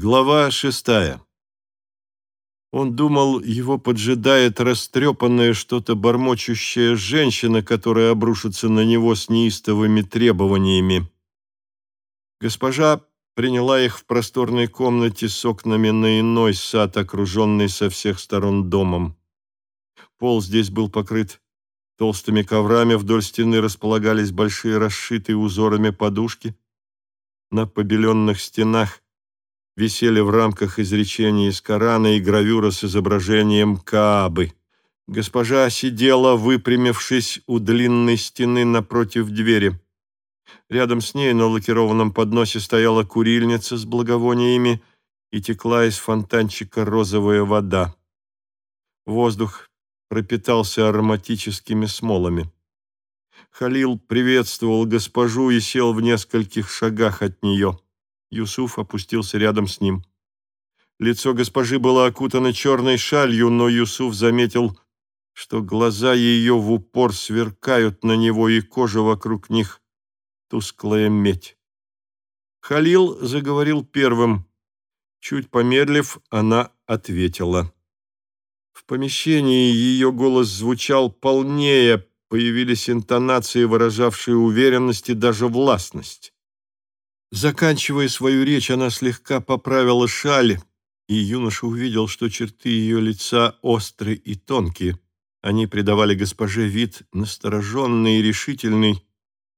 Глава шестая. Он думал, его поджидает растрепанная что-то бормочущая женщина, которая обрушится на него с неистовыми требованиями. Госпожа приняла их в просторной комнате с окнами на иной сад, окруженный со всех сторон домом. Пол здесь был покрыт толстыми коврами, вдоль стены располагались большие расшитые узорами подушки. На побеленных стенах висели в рамках изречений из Корана и гравюра с изображением Каабы. Госпожа сидела, выпрямившись у длинной стены напротив двери. Рядом с ней на лакированном подносе стояла курильница с благовониями и текла из фонтанчика розовая вода. Воздух пропитался ароматическими смолами. Халил приветствовал госпожу и сел в нескольких шагах от нее. Юсуф опустился рядом с ним. Лицо госпожи было окутано черной шалью, но Юсуф заметил, что глаза ее в упор сверкают на него, и кожа вокруг них тусклая медь. Халил заговорил первым. Чуть помедлив, она ответила. В помещении ее голос звучал полнее, появились интонации, выражавшие уверенность и даже властность. Заканчивая свою речь, она слегка поправила шаль, и юноша увидел, что черты ее лица острые и тонкие. Они придавали госпоже вид настороженный и решительный,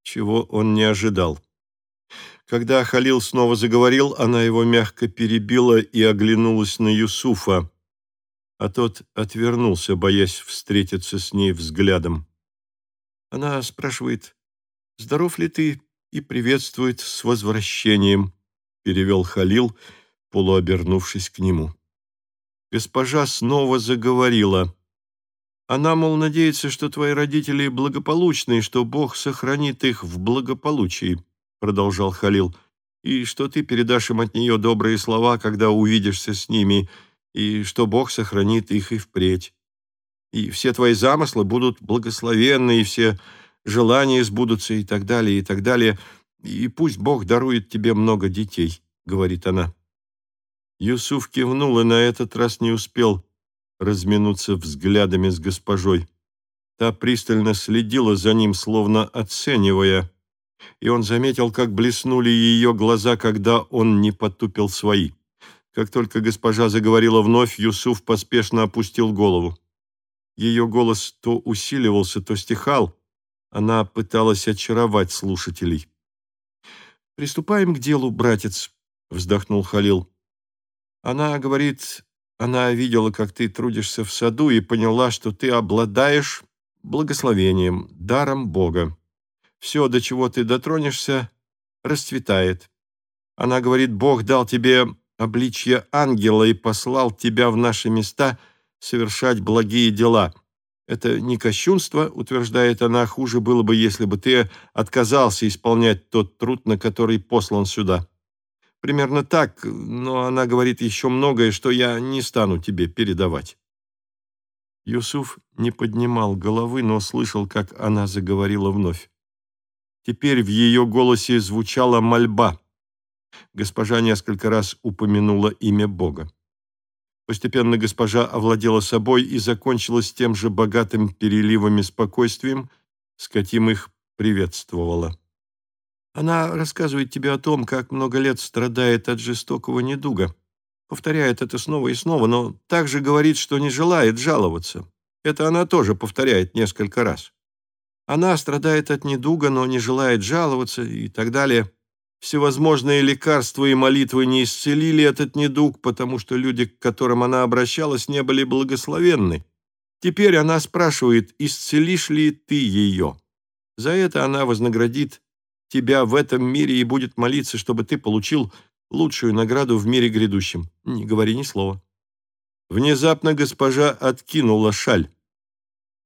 чего он не ожидал. Когда Халил снова заговорил, она его мягко перебила и оглянулась на Юсуфа, а тот отвернулся, боясь встретиться с ней взглядом. Она спрашивает, «Здоров ли ты?» И приветствует с возвращением», — перевел Халил, полуобернувшись к нему. Госпожа снова заговорила. «Она, мол, надеется, что твои родители благополучны, и что Бог сохранит их в благополучии», — продолжал Халил, «и что ты передашь им от нее добрые слова, когда увидишься с ними, и что Бог сохранит их и впредь. И все твои замыслы будут благословенны, и все желания сбудутся и так далее, и так далее. И пусть Бог дарует тебе много детей», — говорит она. Юсуф кивнул и на этот раз не успел разминуться взглядами с госпожой. Та пристально следила за ним, словно оценивая, и он заметил, как блеснули ее глаза, когда он не потупил свои. Как только госпожа заговорила вновь, Юсуф поспешно опустил голову. Ее голос то усиливался, то стихал, она пыталась очаровать слушателей. «Приступаем к делу, братец», — вздохнул Халил. «Она говорит, она видела, как ты трудишься в саду и поняла, что ты обладаешь благословением, даром Бога. Все, до чего ты дотронешься, расцветает. Она говорит, Бог дал тебе обличье ангела и послал тебя в наши места совершать благие дела. Это не кощунство, утверждает она, хуже было бы, если бы ты отказался исполнять тот труд, на который послан сюда. Примерно так, но она говорит еще многое, что я не стану тебе передавать. Юсуф не поднимал головы, но слышал, как она заговорила вновь. Теперь в ее голосе звучала мольба. Госпожа несколько раз упомянула имя Бога. Постепенно госпожа овладела собой и закончилась тем же богатым переливами спокойствием, с каким их приветствовала. Она рассказывает тебе о том, как много лет страдает от жестокого недуга. Повторяет это снова и снова, но также говорит, что не желает жаловаться. Это она тоже повторяет несколько раз. Она страдает от недуга, но не желает жаловаться и так далее. Всевозможные лекарства и молитвы не исцелили этот недуг, потому что люди, к которым она обращалась, не были благословенны. Теперь она спрашивает, исцелишь ли ты ее? За это она вознаградит тебя в этом мире и будет молиться, чтобы ты получил лучшую награду в мире грядущем. Не говори ни слова. Внезапно госпожа откинула шаль.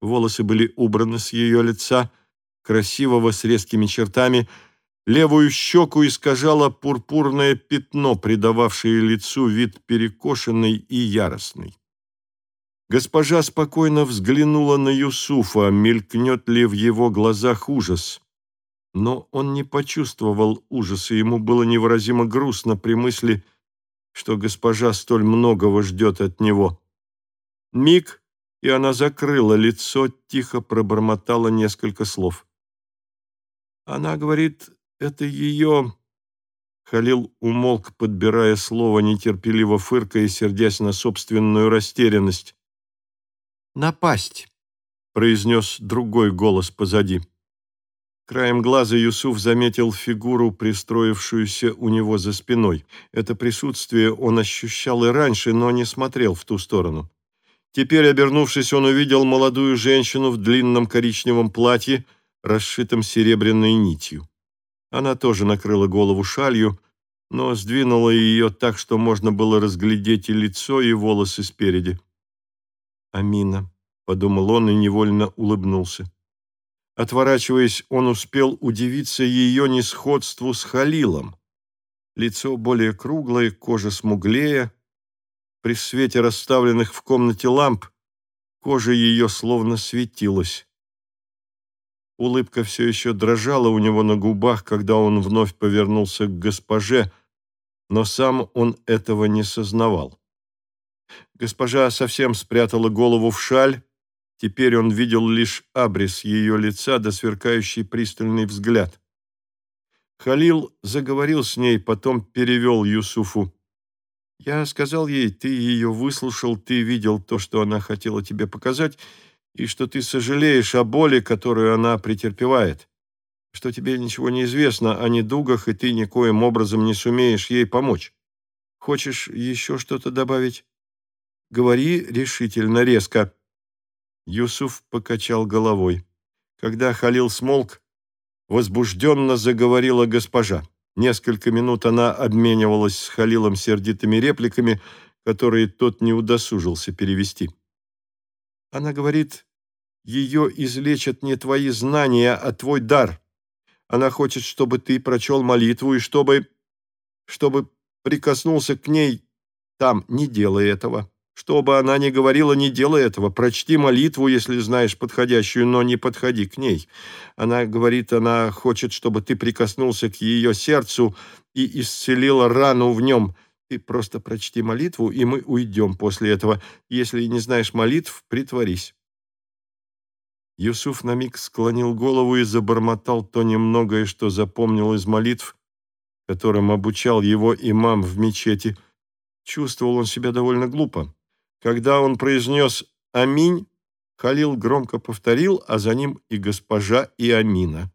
Волосы были убраны с ее лица, красивого с резкими чертами, Левую щеку искажало пурпурное пятно, придававшее лицу вид перекошенный и яростный. Госпожа спокойно взглянула на Юсуфа, мелькнет ли в его глазах ужас. Но он не почувствовал ужаса, ему было невыразимо грустно при мысли, что госпожа столь многого ждет от него. Миг, и она закрыла лицо, тихо пробормотала несколько слов. Она говорит, это ее... Халил умолк, подбирая слово, нетерпеливо фыркая, сердясь на собственную растерянность. «Напасть», — произнес другой голос позади. Краем глаза Юсуф заметил фигуру, пристроившуюся у него за спиной. Это присутствие он ощущал и раньше, но не смотрел в ту сторону. Теперь, обернувшись, он увидел молодую женщину в длинном коричневом платье, расшитом серебряной нитью. Она тоже накрыла голову шалью, но сдвинула ее так, что можно было разглядеть и лицо, и волосы спереди. «Амина», — подумал он и невольно улыбнулся. Отворачиваясь, он успел удивиться ее несходству с Халилом. Лицо более круглое, кожа смуглее. При свете расставленных в комнате ламп кожа ее словно светилась. Улыбка все еще дрожала у него на губах, когда он вновь повернулся к госпоже, но сам он этого не сознавал. Госпожа совсем спрятала голову в шаль, теперь он видел лишь абрис ее лица да сверкающий пристальный взгляд. Халил заговорил с ней, потом перевел Юсуфу. «Я сказал ей, ты ее выслушал, ты видел то, что она хотела тебе показать, и что ты сожалеешь о боли, которую она претерпевает, что тебе ничего не известно о недугах, и ты никоим образом не сумеешь ей помочь. Хочешь еще что-то добавить? Говори решительно, резко». Юсуф покачал головой. Когда Халил смолк, возбужденно заговорила госпожа. Несколько минут она обменивалась с Халилом сердитыми репликами, которые тот не удосужился перевести. Она говорит, ее излечат не твои знания, а твой дар. Она хочет, чтобы ты прочел молитву и чтобы... чтобы прикоснулся к ней там, не делай этого. Что бы она ни говорила, не делай этого. Прочти молитву, если знаешь подходящую, но не подходи к ней. Она говорит, она хочет, чтобы ты прикоснулся к ее сердцу и исцелила рану в нем. Ты просто прочти молитву, и мы уйдем после этого. Если не знаешь молитв, притворись». Юсуф на миг склонил голову и забормотал то немногое, что запомнил из молитв, которым обучал его имам в мечети. Чувствовал он себя довольно глупо. Когда он произнес «Аминь», Халил громко повторил, а за ним и госпожа, и Амина.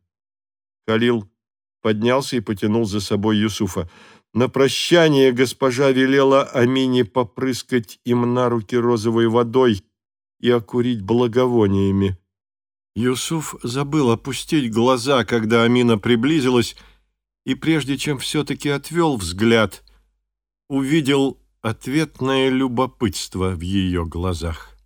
Халил поднялся и потянул за собой Юсуфа. На прощание госпожа велела Амине попрыскать им на руки розовой водой и окурить благовониями. Юсуф забыл опустить глаза, когда Амина приблизилась, и прежде чем все-таки отвел взгляд, увидел ответное любопытство в ее глазах.